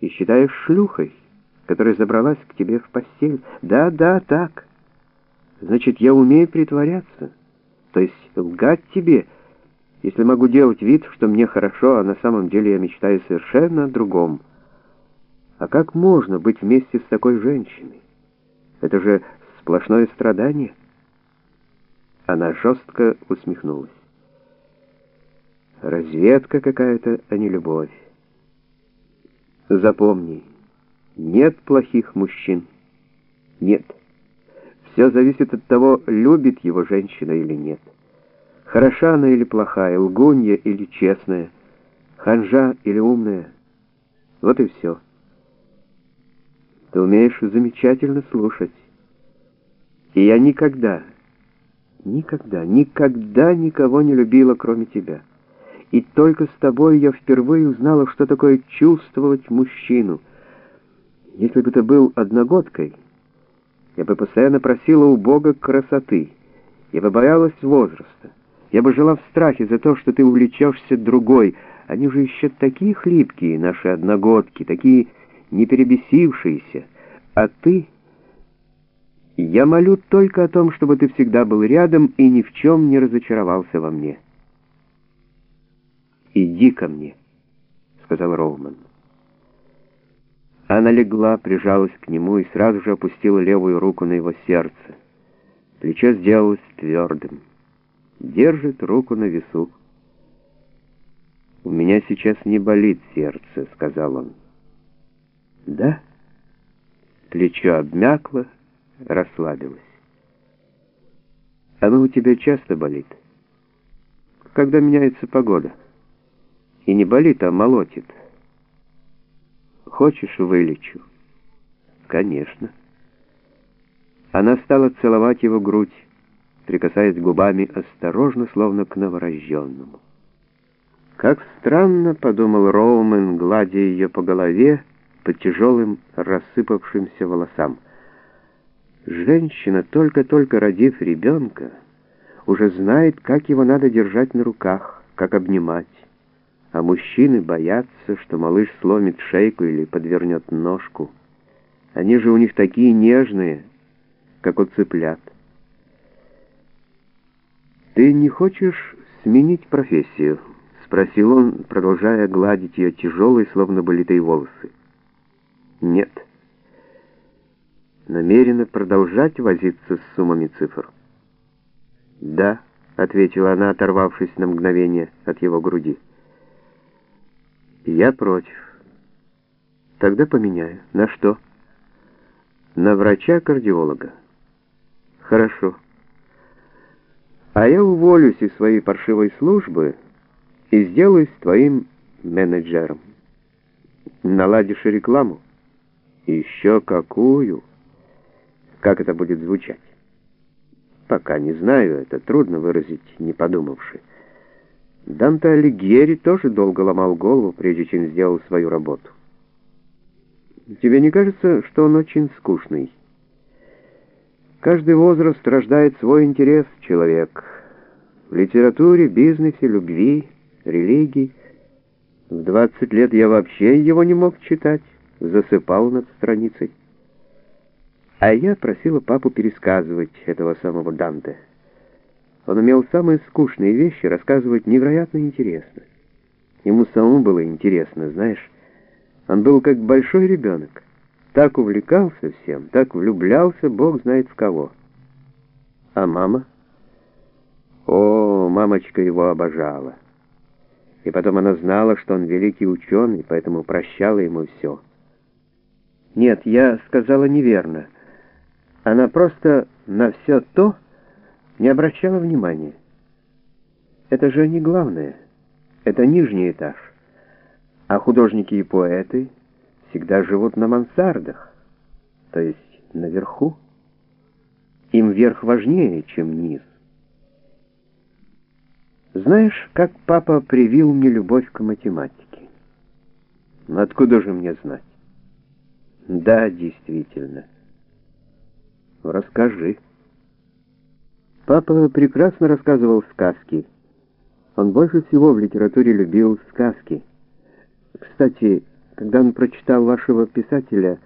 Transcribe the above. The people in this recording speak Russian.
и считаешь шлюхой, которая забралась к тебе в постель. Да, да, так. Значит, я умею притворяться, то есть лгать тебе, если могу делать вид, что мне хорошо, а на самом деле я мечтаю совершенно о другом. А как можно быть вместе с такой женщиной? Это же сплошное страдание. Она жестко усмехнулась. Разведка какая-то, а не любовь. Запомни, нет плохих мужчин. Нет. Все зависит от того, любит его женщина или нет. Хороша она или плохая, лгунья или честная, ханжа или умная. Вот и все. Ты умеешь замечательно слушать. И я никогда, никогда, никогда никого не любила, кроме тебя. И только с тобой я впервые узнала, что такое чувствовать мужчину. Если бы ты был одногодкой, я бы постоянно просила у Бога красоты. Я бы боялась возраста. Я бы жила в страхе за то, что ты увлечешься другой. Они же еще такие хлипкие, наши одногодки, такие не перебесившиеся. А ты... Я молю только о том, чтобы ты всегда был рядом и ни в чем не разочаровался во мне. «Иди ко мне», — сказал Роуман. Она легла, прижалась к нему и сразу же опустила левую руку на его сердце. Плечо сделалось твердым. Держит руку на весу. «У меня сейчас не болит сердце», — сказал он. «Да?» Плечо обмякло, расслабилось. «Оно у тебя часто болит?» «Когда меняется погода?» И не болит, а молотит. Хочешь, вылечу? Конечно. Она стала целовать его грудь, прикасаясь губами осторожно, словно к новорожденному. Как странно, подумал Роумен, гладя ее по голове, по тяжелым рассыпавшимся волосам. Женщина, только-только родив ребенка, уже знает, как его надо держать на руках, как обнимать а мужчины боятся, что малыш сломит шейку или подвернет ножку. Они же у них такие нежные, как у цыплят. «Ты не хочешь сменить профессию?» — спросил он, продолжая гладить ее тяжелые, словно болитые волосы. «Нет». Намерена продолжать возиться с суммами цифр? «Да», — ответила она, оторвавшись на мгновение от его груди. Я против. Тогда поменяю. На что? На врача-кардиолога. Хорошо. А я уволюсь из своей паршивой службы и сделаюсь твоим менеджером. Наладишь рекламу? Еще какую? Как это будет звучать? Пока не знаю, это трудно выразить, не подумавши. Данте Алигьери тоже долго ломал голову, прежде чем сделал свою работу. Тебе не кажется, что он очень скучный? Каждый возраст рождает свой интерес человек. В литературе, бизнесе, любви, религии. В 20 лет я вообще его не мог читать, засыпал над страницей. А я просила папу пересказывать этого самого Данте. Он умел самые скучные вещи рассказывать невероятно интересно. Ему самому было интересно, знаешь. Он был как большой ребенок. Так увлекался всем, так влюблялся, Бог знает в кого. А мама? О, мамочка его обожала. И потом она знала, что он великий ученый, поэтому прощала ему все. Нет, я сказала неверно. Она просто на все то, не обращала внимания. Это же не главное, это нижний этаж. А художники и поэты всегда живут на мансардах, то есть наверху. Им верх важнее, чем низ. Знаешь, как папа привил мне любовь к математике? Но откуда же мне знать? Да, действительно. Расскажи. Папа прекрасно рассказывал сказки. Он больше всего в литературе любил сказки. Кстати, Когда он прочитал вашего писателя